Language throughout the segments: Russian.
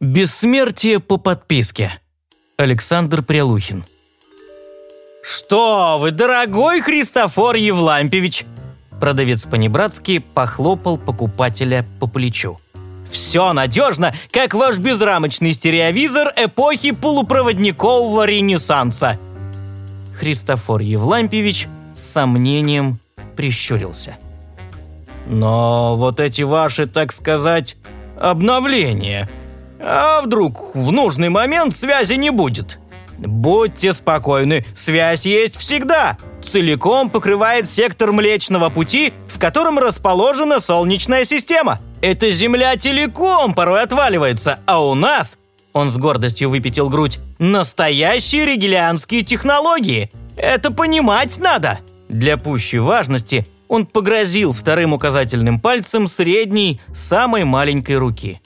Бессмертие по подписке. Александр Прялухин. «Что вы, дорогой Христофор Евлампевич!» Продавец по-небратски похлопал покупателя по плечу. «Все надежно, как ваш безрамочный стереовизор эпохи полупроводникового ренессанса!» Христофор Евлампевич с сомнением прищурился. «Но вот эти ваши, так сказать, обновления. А вдруг в нужный момент связи не будет?» Будьте спокойны, связь есть всегда. Целиком покрывает сектор Млечного Пути, в котором расположена Солнечная система. Эта Земля телеком порой отваливается, а у нас, он с гордостью выпятил грудь, настоящие регелианские технологии. Это понимать надо. Для пущей важности он погрозил вторым указательным пальцем средней, самой маленькой руки.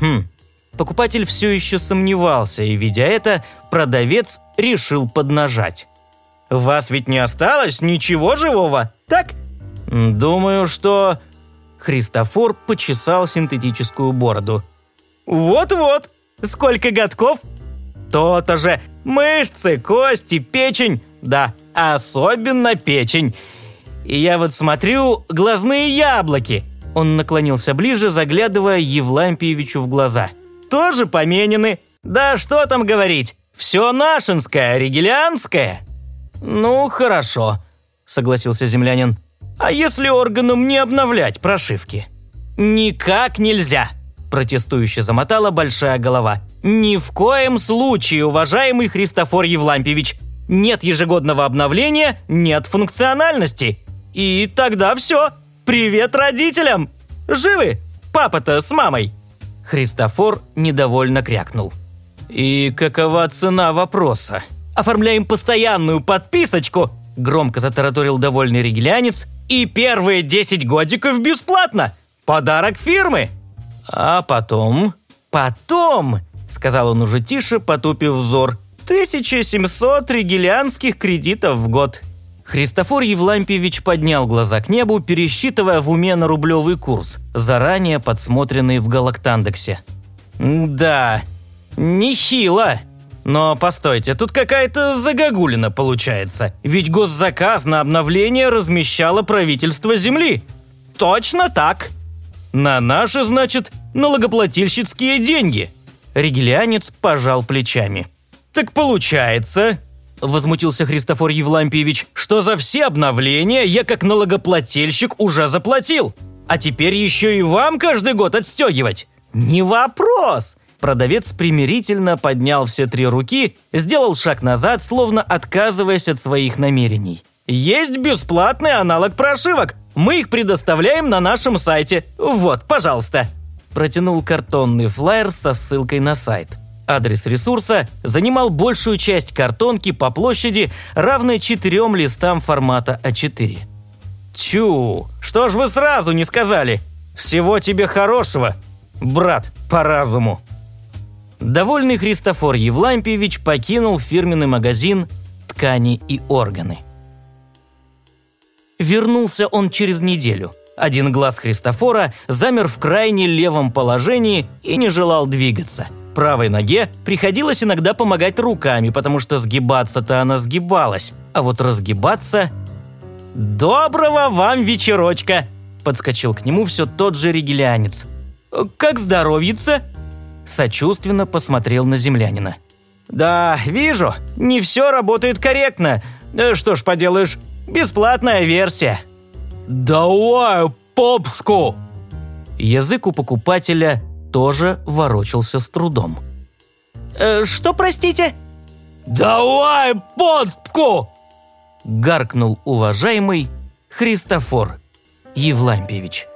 Хм, Покупатель все еще сомневался, и, видя это, продавец решил поднажать. «Вас ведь не осталось ничего живого, так?» «Думаю, что...» Христофор почесал синтетическую бороду. «Вот-вот! Сколько годков?» «То-то же! Мышцы, кости, печень! Да, особенно печень! И я вот смотрю, глазные яблоки!» Он наклонился ближе, заглядывая Евлампиевичу в глаза – тоже поменены. Да что там говорить, все нашинское, ригелианское». «Ну, хорошо», — согласился землянин. «А если органам не обновлять прошивки?» «Никак нельзя», – протестующе замотала большая голова. «Ни в коем случае, уважаемый Христофор Евлампьевич. Нет ежегодного обновления, нет функциональности. И тогда все. Привет родителям! Живы? Папа-то с мамой!» Христофор недовольно крякнул. «И какова цена вопроса?» «Оформляем постоянную подписочку», – громко затараторил довольный регелянец, «и первые 10 годиков бесплатно! Подарок фирмы!» «А потом?» «Потом», – сказал он уже тише, потупив взор, «1700 регелианских кредитов в год. Христофор Евлампьевич поднял глаза к небу, пересчитывая в уме на рублевый курс, заранее подсмотренный в Галактандексе. «Да, нехило. Но постойте, тут какая-то загогулина получается. Ведь госзаказ на обновление размещало правительство Земли. Точно так. На наши, значит, налогоплательщицкие деньги». Ригелианец пожал плечами. «Так получается, – возмутился Христофор Евлампиевич, – что за все обновления я как налогоплательщик уже заплатил. А теперь еще и вам каждый год отстегивать? Не вопрос!» Продавец примирительно поднял все три руки, сделал шаг назад, словно отказываясь от своих намерений. «Есть бесплатный аналог прошивок. Мы их предоставляем на нашем сайте. Вот, пожалуйста». Протянул картонный флаер со ссылкой на сайт. Адрес ресурса занимал большую часть картонки по площади, равной четырем листам формата А4. «Тю, что ж вы сразу не сказали? Всего тебе хорошего, брат по разуму!» Довольный Христофор Евлампьевич покинул фирменный магазин «Ткани и органы». Вернулся он через неделю. Один глаз Христофора замер в крайне левом положении и не желал двигаться – правой ноге приходилось иногда помогать руками, потому что сгибаться-то она сгибалась, а вот разгибаться... «Доброго вам вечерочка!» – подскочил к нему все тот же ригелянец. «Как здоровьица?» Сочувственно посмотрел на землянина. «Да, вижу, не все работает корректно. Э, что ж поделаешь, бесплатная версия». «Давай, попску!» Язык у покупателя тоже ворочался с трудом. «Э, «Что, простите?» «Давай подпку!» Гаркнул уважаемый Христофор Евлампьевич.